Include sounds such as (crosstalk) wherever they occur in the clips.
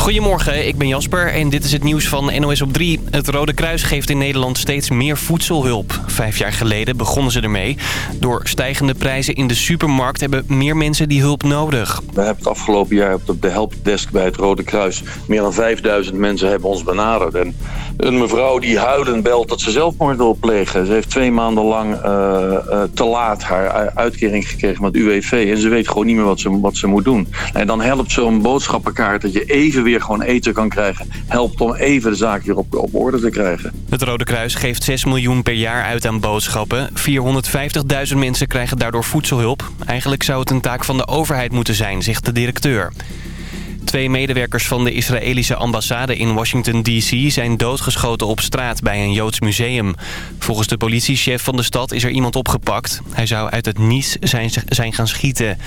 Goedemorgen, ik ben Jasper en dit is het nieuws van NOS op 3. Het Rode Kruis geeft in Nederland steeds meer voedselhulp. Vijf jaar geleden begonnen ze ermee. Door stijgende prijzen in de supermarkt hebben meer mensen die hulp nodig. We hebben het afgelopen jaar op de helpdesk bij het Rode Kruis... meer dan 5000 mensen hebben ons benaderd. En een mevrouw die huilend belt dat ze zelfmoord wil plegen. Ze heeft twee maanden lang uh, uh, te laat haar uitkering gekregen met UWV. En ze weet gewoon niet meer wat ze, wat ze moet doen. En dan helpt zo'n boodschappenkaart dat je even weer gewoon eten kan krijgen. Helpt om even de zaak weer op, op orde te krijgen. Het Rode Kruis geeft 6 miljoen per jaar uit aan boodschappen. 450.000 mensen krijgen daardoor voedselhulp. Eigenlijk zou het een taak van de overheid moeten zijn, zegt de directeur. Twee medewerkers van de Israëlische ambassade in Washington D.C. zijn doodgeschoten op straat bij een Joods museum. Volgens de politiechef van de stad is er iemand opgepakt. Hij zou uit het niets zijn, zijn gaan schieten.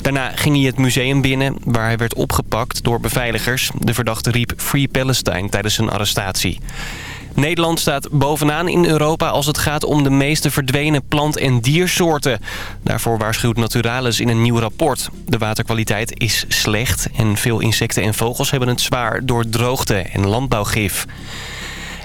Daarna ging hij het museum binnen waar hij werd opgepakt door beveiligers. De verdachte riep Free Palestine tijdens zijn arrestatie. Nederland staat bovenaan in Europa als het gaat om de meeste verdwenen plant- en diersoorten. Daarvoor waarschuwt Naturalis in een nieuw rapport. De waterkwaliteit is slecht en veel insecten en vogels hebben het zwaar door droogte en landbouwgif.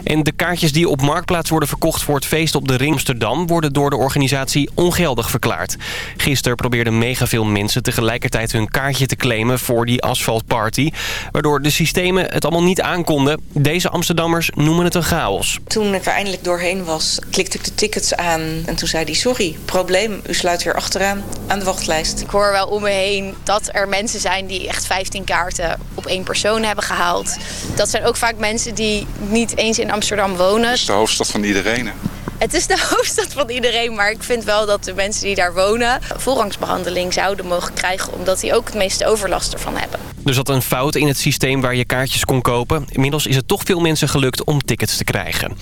En de kaartjes die op Marktplaats worden verkocht voor het feest op de Ring Amsterdam... worden door de organisatie ongeldig verklaard. Gisteren probeerden mega veel mensen tegelijkertijd hun kaartje te claimen voor die asfaltparty. Waardoor de systemen het allemaal niet aankonden. Deze Amsterdammers noemen het een chaos. Toen ik er eindelijk doorheen was, klikte ik de tickets aan. En toen zei hij, sorry, probleem, u sluit weer achteraan aan de wachtlijst. Ik hoor wel om me heen dat er mensen zijn die echt 15 kaarten op één persoon hebben gehaald. Dat zijn ook vaak mensen die niet eens in Amsterdam wonen. Het is de hoofdstad van iedereen, hè? Het is de (laughs) hoofdstad van iedereen, maar ik vind wel dat de mensen die daar wonen... voorrangsbehandeling zouden mogen krijgen... omdat die ook het meeste overlast ervan hebben. Er zat een fout in het systeem waar je kaartjes kon kopen. Inmiddels is het toch veel mensen gelukt om tickets te krijgen.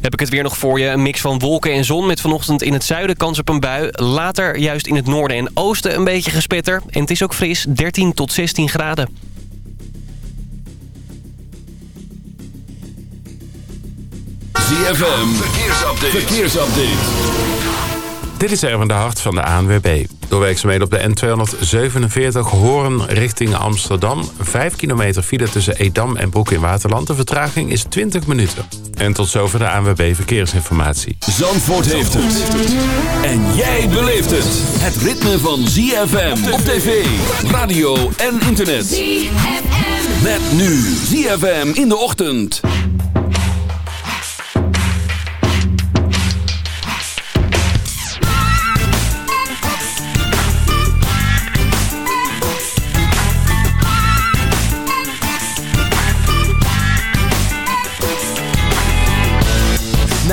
Heb ik het weer nog voor je. Een mix van wolken en zon met vanochtend in het zuiden kans op een bui. Later juist in het noorden en oosten een beetje gespetter. En het is ook fris, 13 tot 16 graden. ZFM, verkeersupdate. verkeersupdate. Dit is Erwin de Hart van de ANWB. Door werkzaamheden op de N247 Hoorn richting Amsterdam. 5 kilometer file tussen Edam en Broek in Waterland. De vertraging is 20 minuten. En tot zover de ANWB Verkeersinformatie. Zandvoort heeft het. En jij beleeft het. Het ritme van ZFM op tv, radio en internet. ZFM. Met nu ZFM in de ochtend.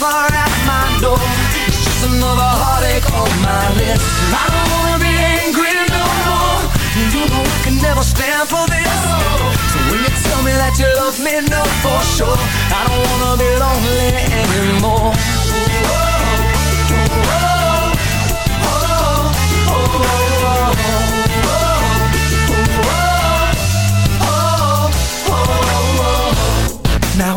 lover at my door It's just another heartache on my list I don't wanna be angry no more You know I can never stand for this So when you tell me that you love me, know for sure I don't wanna be lonely anymore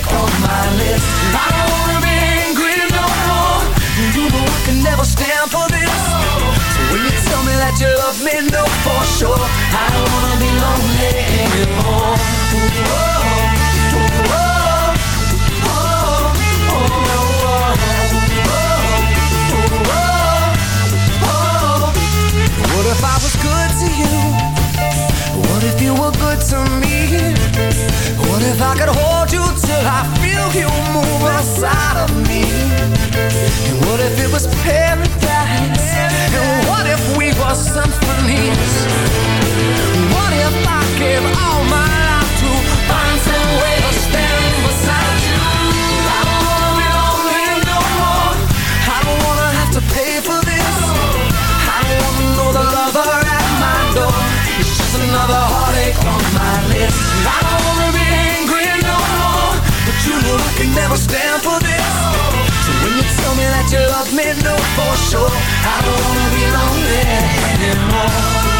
heartache on my list. I don't wanna be angry no more. You know I can never stand for this. So when you tell me that you love me, know for sure I don't wanna be lonely anymore. What if I was good to you? What if you were good to me? What if I could hold you till I feel you move outside of me? And what if it was paradise? And what if we were symphonies? What if I gave all my life to find some way to another heartache on my list. And I don't wanna be angry no more But you know I can never stand for this. So when you tell me that you love me, no for sure I don't wanna be lonely anymore.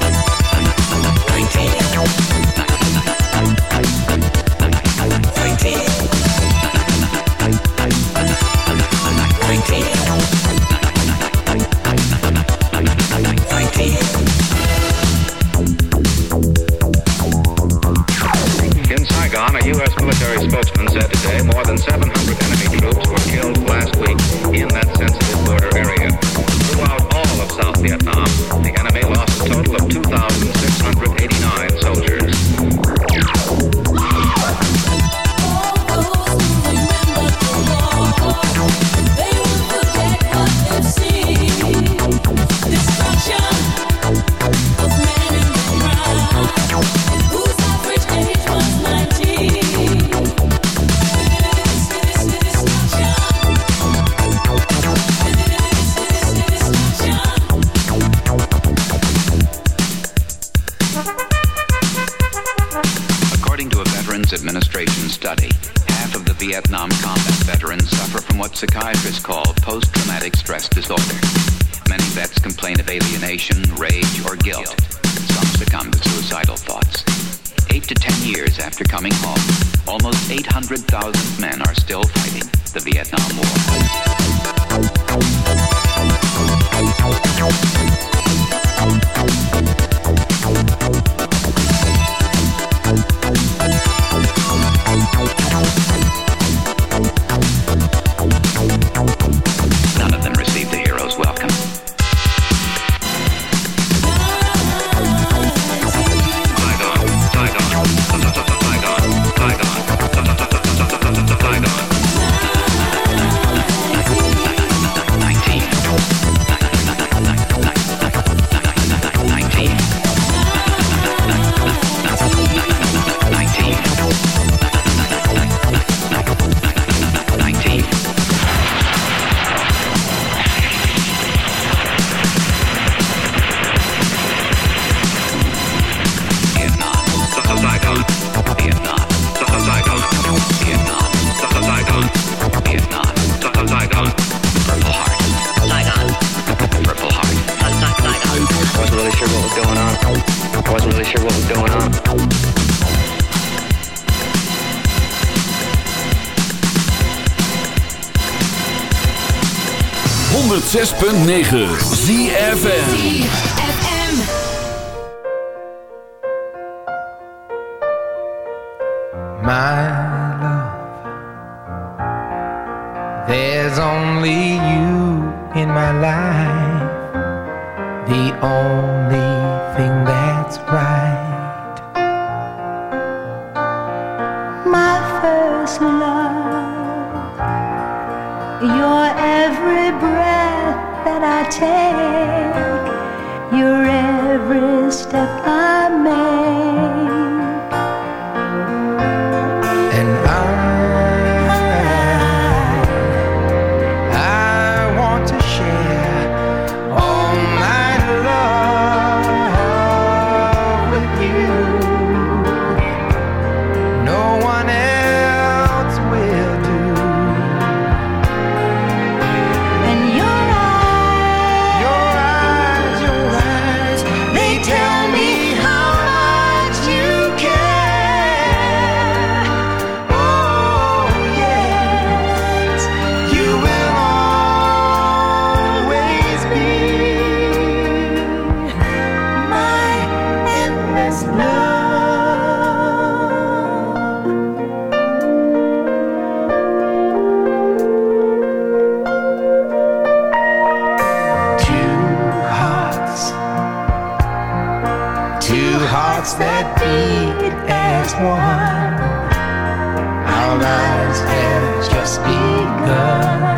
really sure what was going on. I wasn't really sure what was going on. Zes punt negen ZFM. my love. There's only you in my life, the only thing that's right. My first love, your every breath that I take, your every step Our lives have just begun.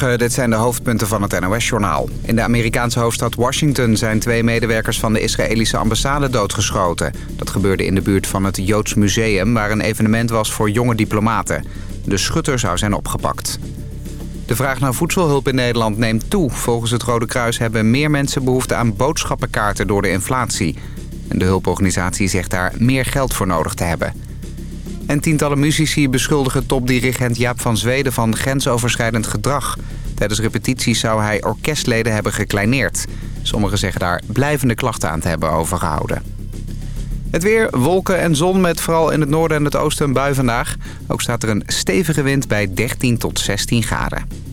Dit zijn de hoofdpunten van het NOS-journaal. In de Amerikaanse hoofdstad Washington zijn twee medewerkers van de Israëlische ambassade doodgeschoten. Dat gebeurde in de buurt van het Joods Museum, waar een evenement was voor jonge diplomaten. De schutter zou zijn opgepakt. De vraag naar voedselhulp in Nederland neemt toe. Volgens het Rode Kruis hebben meer mensen behoefte aan boodschappenkaarten door de inflatie. En de hulporganisatie zegt daar meer geld voor nodig te hebben. En tientallen muzici beschuldigen topdirigent Jaap van Zweden van grensoverschrijdend gedrag. Tijdens repetities zou hij orkestleden hebben gekleineerd. Sommigen zeggen daar blijvende klachten aan te hebben overgehouden. Het weer, wolken en zon met vooral in het noorden en het oosten een bui vandaag. Ook staat er een stevige wind bij 13 tot 16 graden.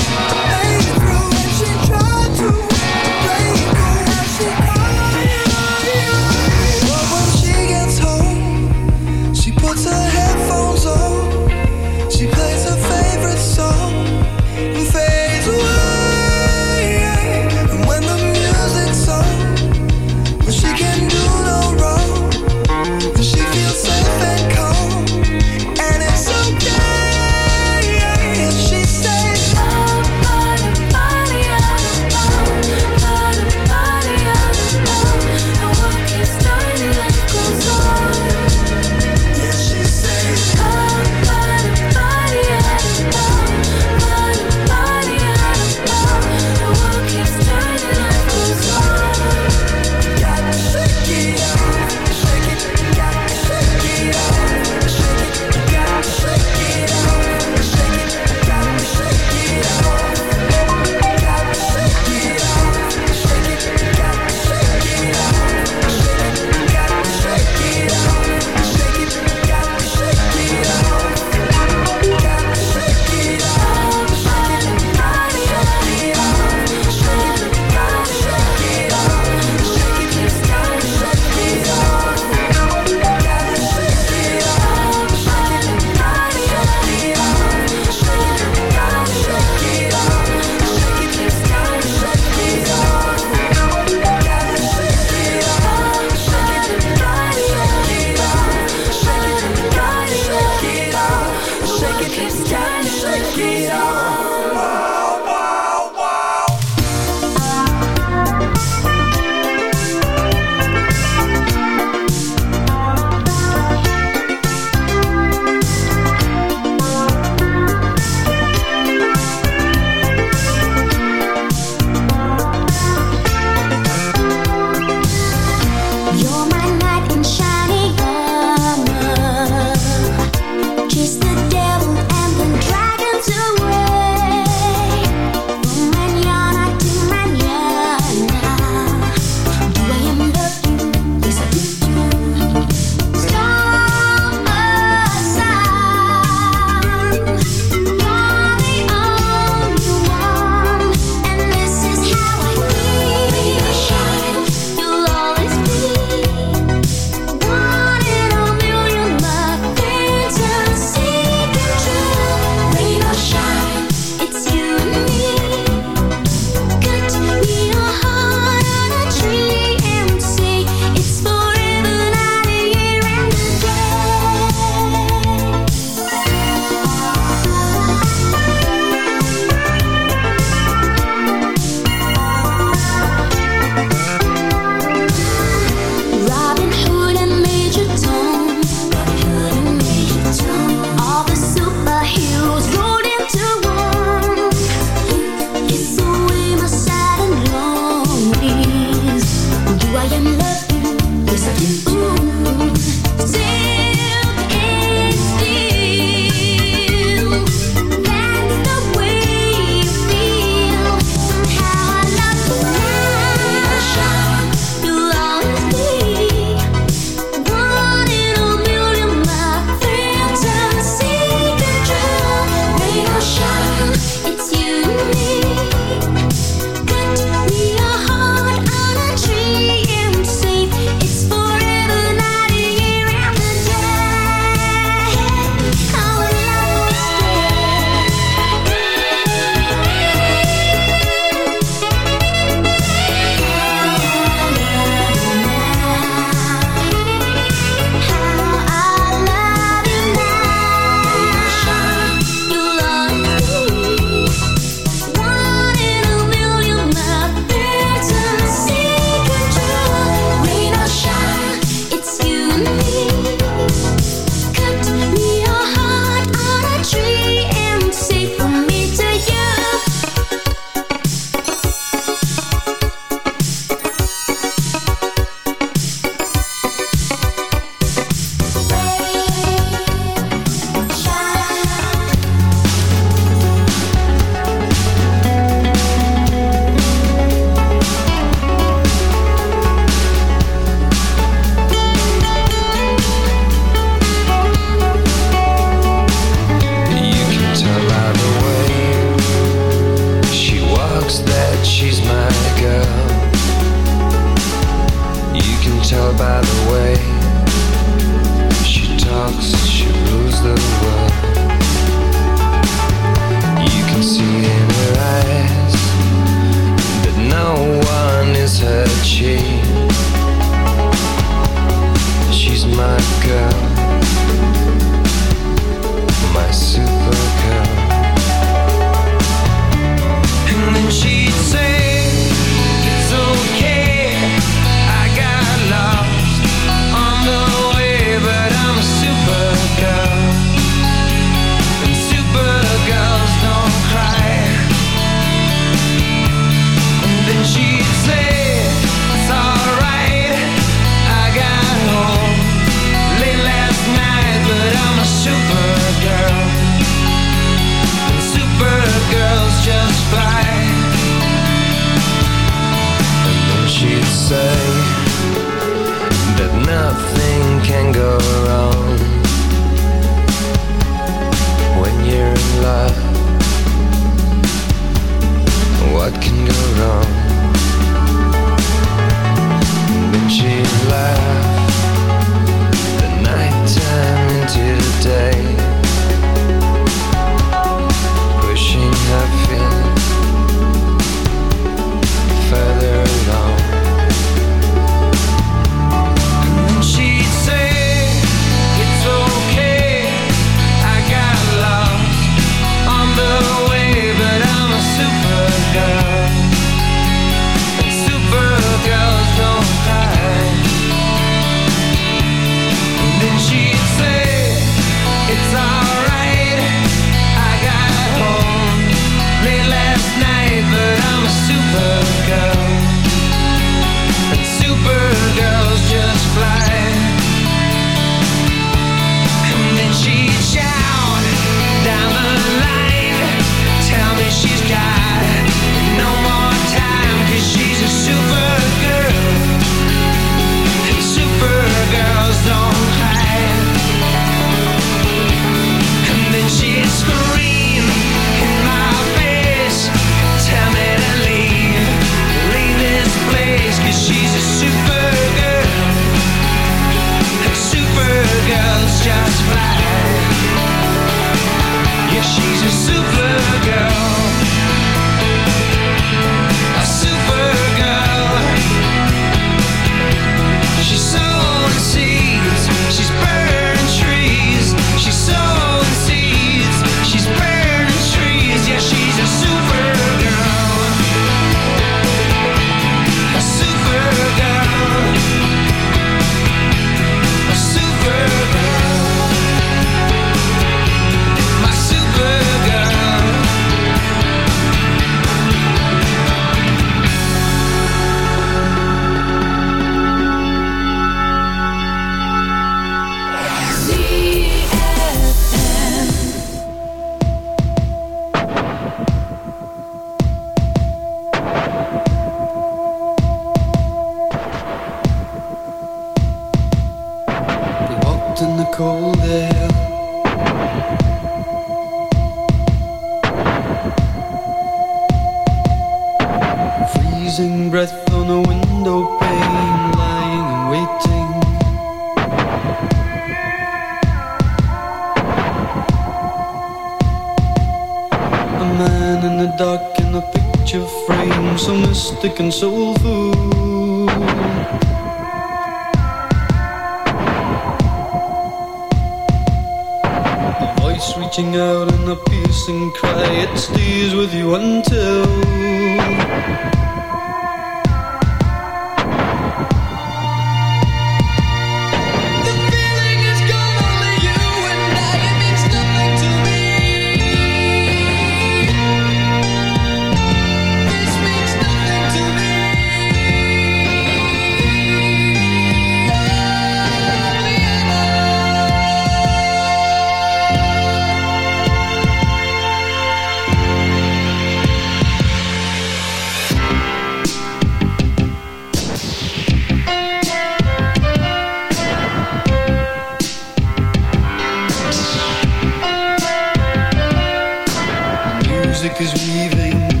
Is weaving.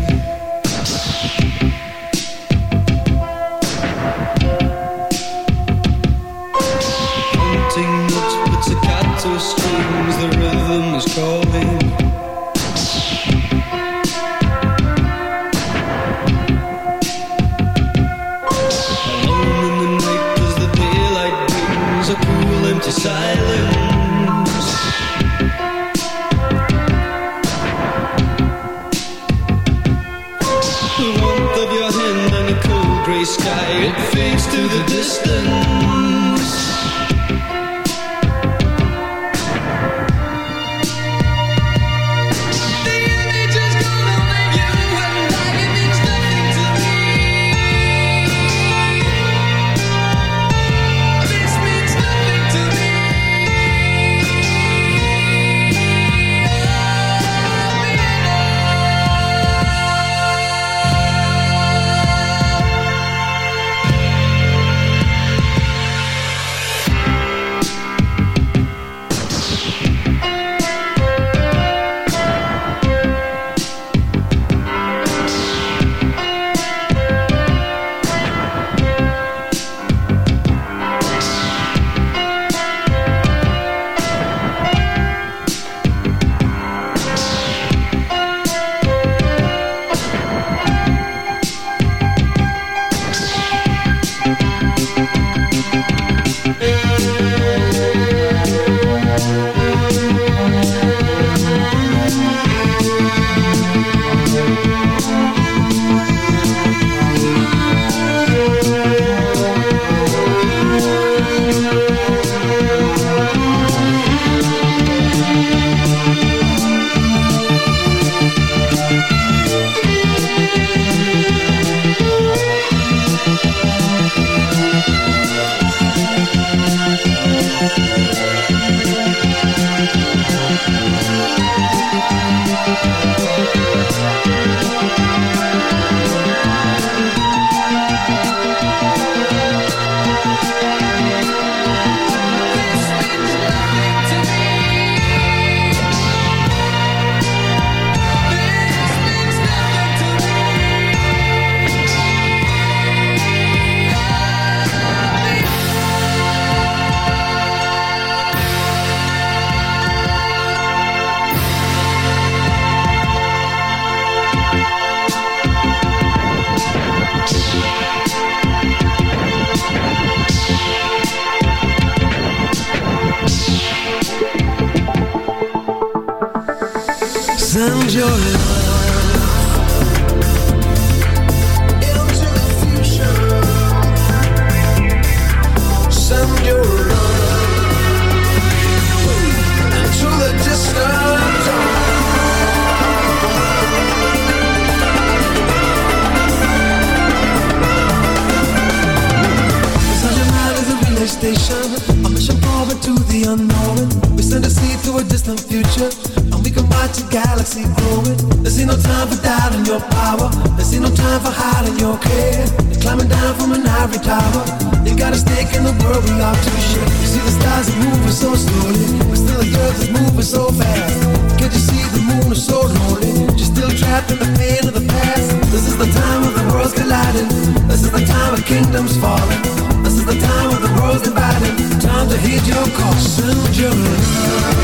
life and the pain of the past. This is the time of the worlds colliding. This is the time of kingdoms falling. This is the time of the worlds dividing. Time to heed your call, soon,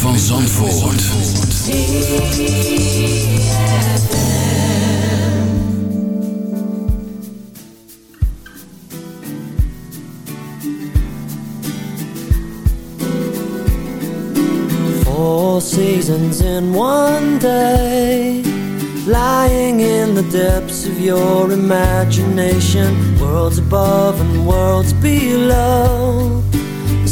van Zandvoort. Four seasons in one day Lying in the depths of your imagination Worlds above and worlds below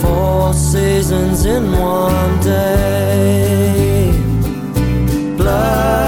Four seasons in one day. Blood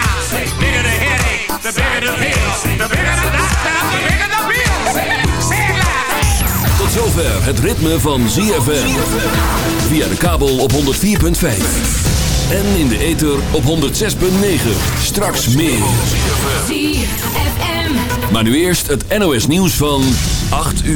The bigger the pill. The bigger the doctor, the bigger the bill. Say it loud. Tot zover het ritme van ZFM. Via de kabel op 104.5. En in de ether op 106.9. Straks meer. ZFM. Maar nu eerst het NOS nieuws van 8 uur.